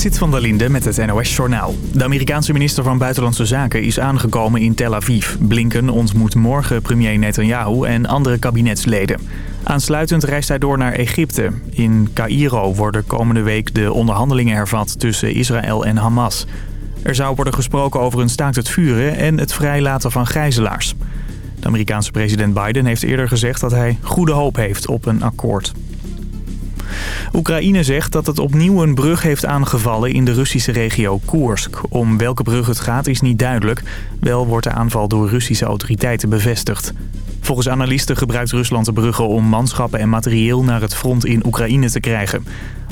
Zit van der Linde met het NOS-journaal. De Amerikaanse minister van Buitenlandse Zaken is aangekomen in Tel Aviv. Blinken ontmoet morgen premier Netanyahu en andere kabinetsleden. Aansluitend reist hij door naar Egypte. In Cairo worden komende week de onderhandelingen hervat tussen Israël en Hamas. Er zou worden gesproken over een staakt het vuren en het vrijlaten van gijzelaars. De Amerikaanse president Biden heeft eerder gezegd dat hij goede hoop heeft op een akkoord. Oekraïne zegt dat het opnieuw een brug heeft aangevallen in de Russische regio Koersk. Om welke brug het gaat is niet duidelijk. Wel wordt de aanval door Russische autoriteiten bevestigd. Volgens analisten gebruikt Rusland de bruggen om manschappen en materieel naar het front in Oekraïne te krijgen.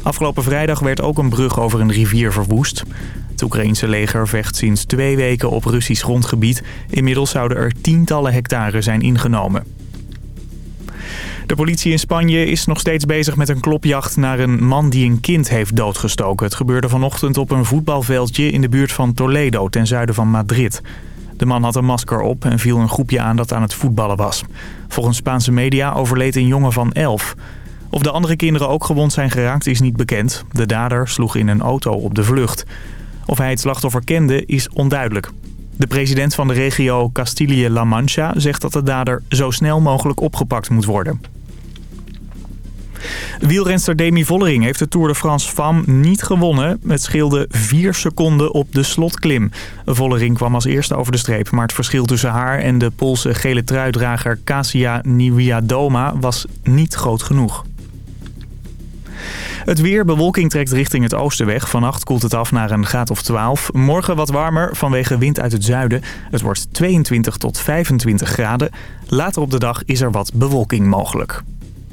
Afgelopen vrijdag werd ook een brug over een rivier verwoest. Het Oekraïense leger vecht sinds twee weken op Russisch grondgebied. Inmiddels zouden er tientallen hectare zijn ingenomen. De politie in Spanje is nog steeds bezig met een klopjacht naar een man die een kind heeft doodgestoken. Het gebeurde vanochtend op een voetbalveldje in de buurt van Toledo, ten zuiden van Madrid. De man had een masker op en viel een groepje aan dat aan het voetballen was. Volgens Spaanse media overleed een jongen van elf. Of de andere kinderen ook gewond zijn geraakt is niet bekend. De dader sloeg in een auto op de vlucht. Of hij het slachtoffer kende is onduidelijk. De president van de regio Castilië-La Mancha zegt dat de dader zo snel mogelijk opgepakt moet worden. Wielrenster Demi Vollering heeft de Tour de France Femme niet gewonnen. Het scheelde 4 seconden op de slotklim. Vollering kwam als eerste over de streep, maar het verschil tussen haar en de Poolse gele truidrager Kasia Niewiadoma was niet groot genoeg. Het weer, bewolking trekt richting het oosten weg. Vannacht koelt het af naar een graad of 12. Morgen wat warmer vanwege wind uit het zuiden. Het wordt 22 tot 25 graden. Later op de dag is er wat bewolking mogelijk.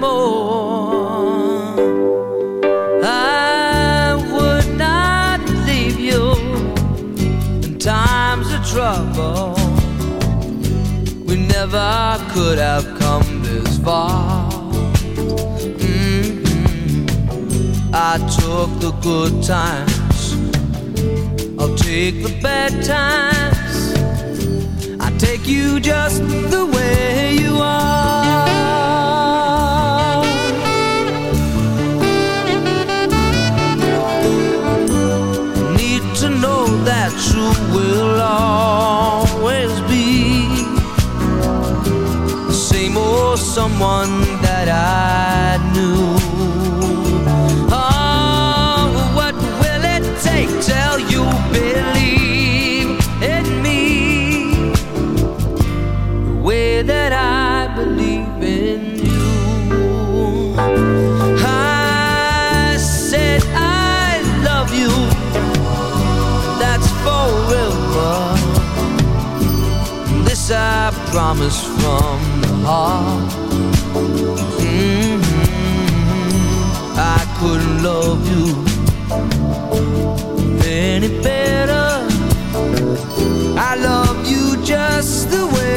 more. I would not leave you in times of trouble. We never could have come this far. Mm-hmm. I took the good times, I'll take the bad times. I take you just the way you are. You will always be. The same old someone that I I promise from the heart. Mm-hmm. I couldn't love you any better. I love you just the way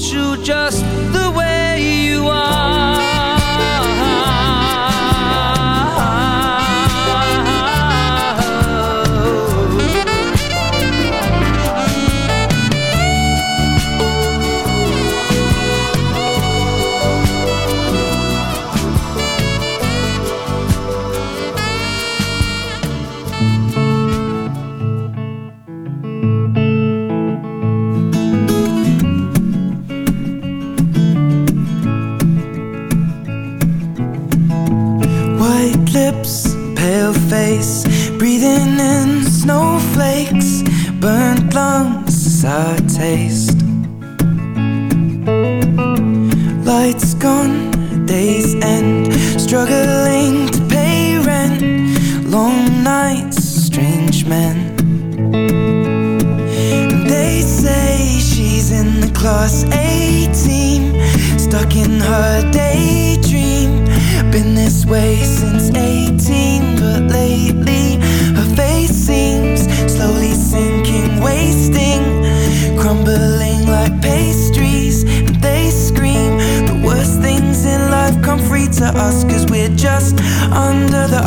Won't you just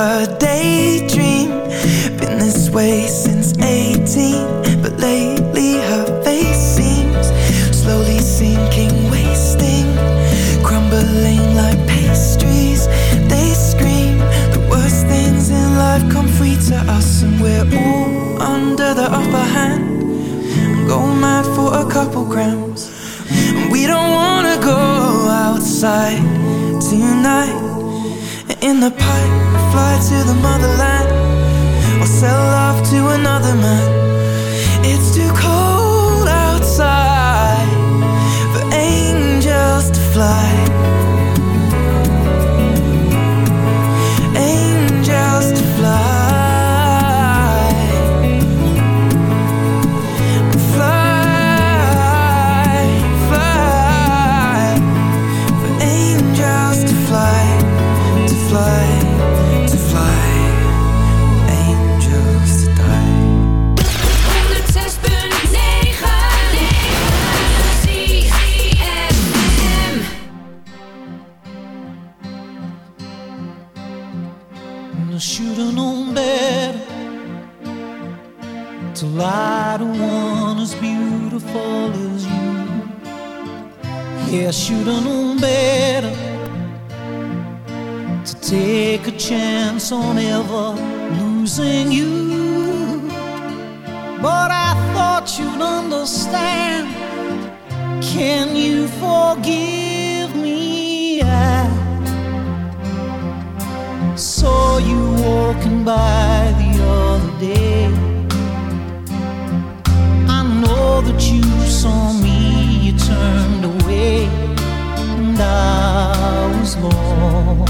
her day the motherland. Or sell off to another man. losing you. But I thought you'd understand. Can you forgive me? I saw you walking by the other day. I know that you saw me, you turned away, and I was lost.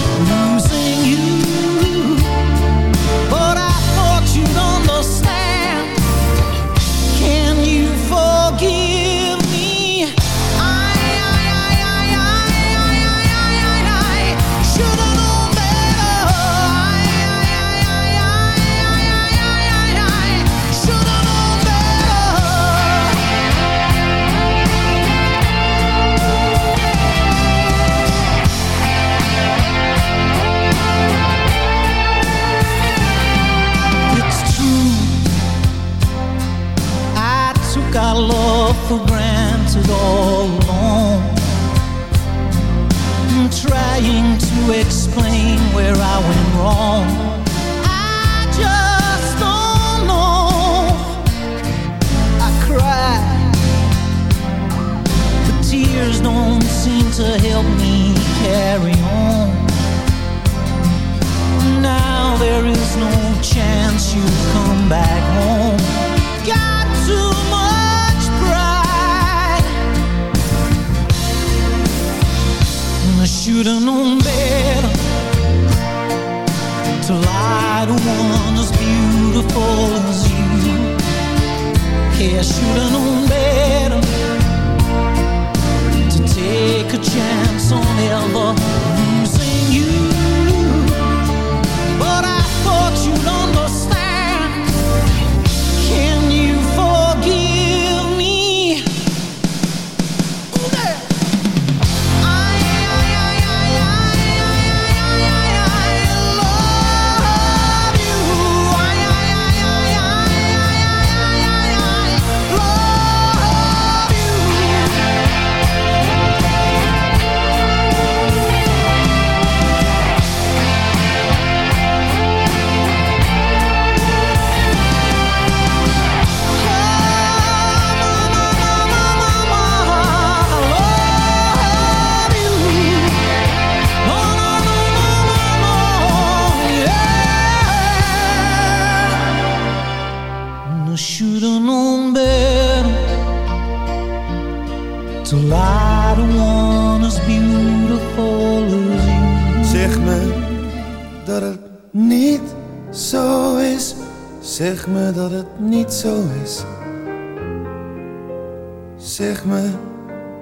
explain where I went wrong.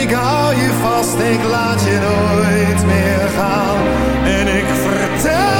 ik hou je vast, ik laat je nooit meer gaan. En ik vertel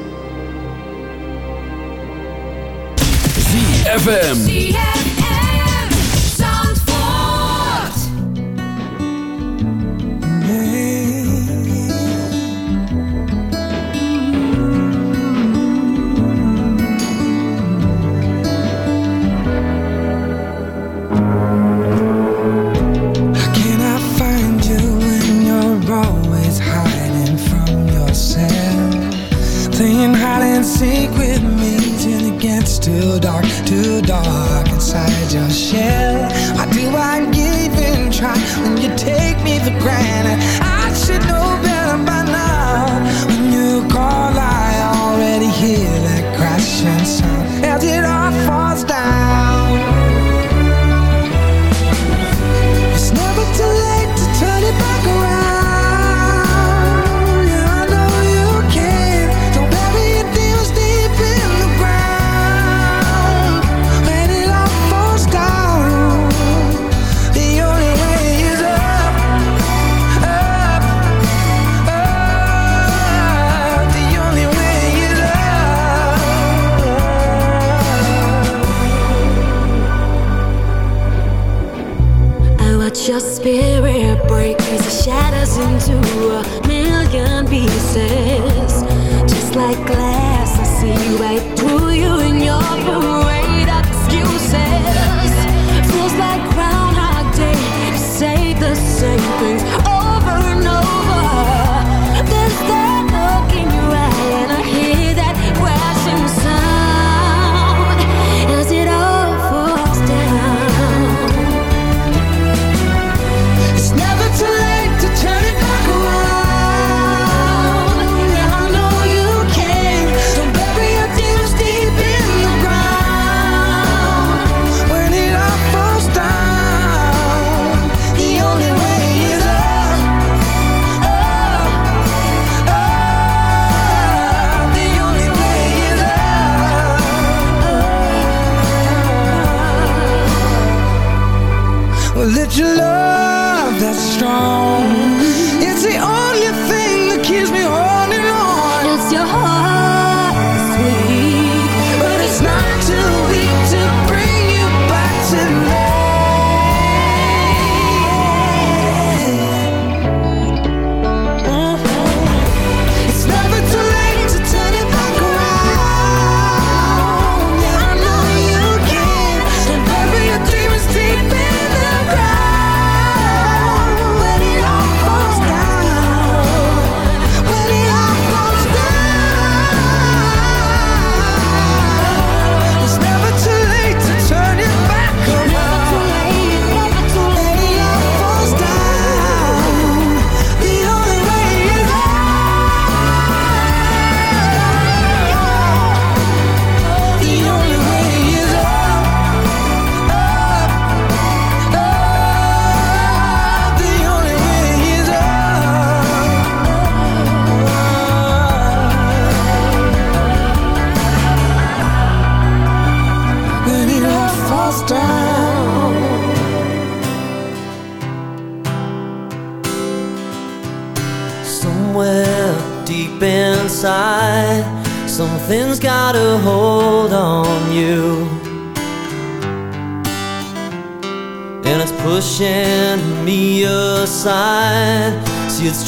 ZFM. watch your spirit break as it shatters into a million pieces. Just like glass, I see right through you in your parade of excuses. Feels like Groundhog Day, say the same things.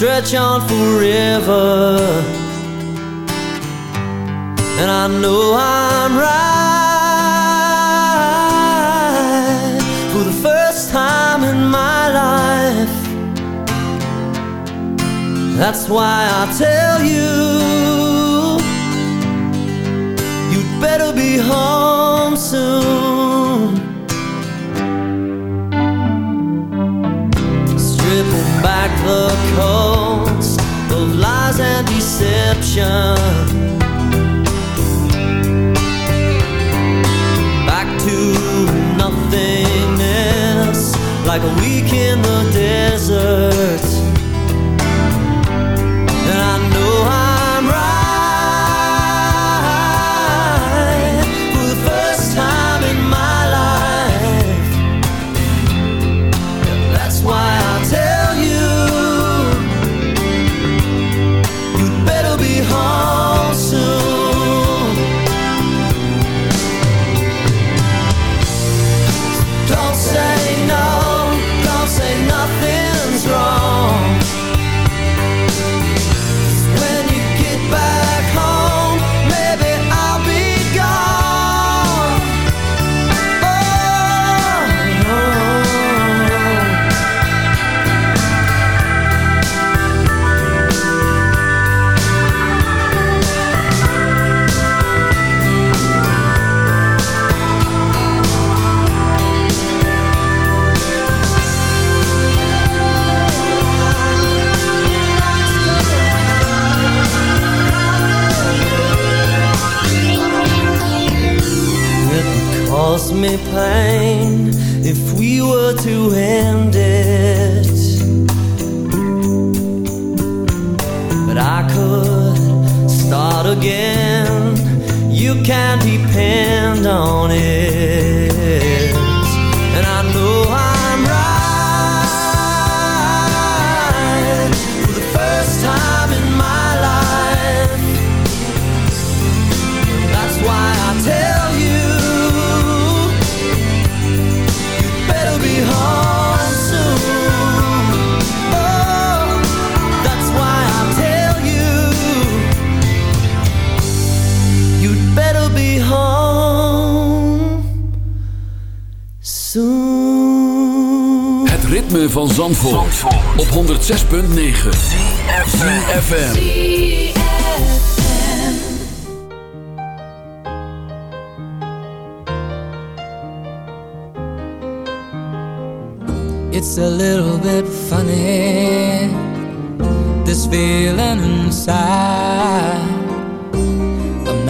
Stretch on forever. And I know I'm right. For the first time in my life. That's why I tell station. Back to nothingness like a wheel.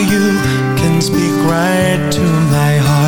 you can speak right to my heart.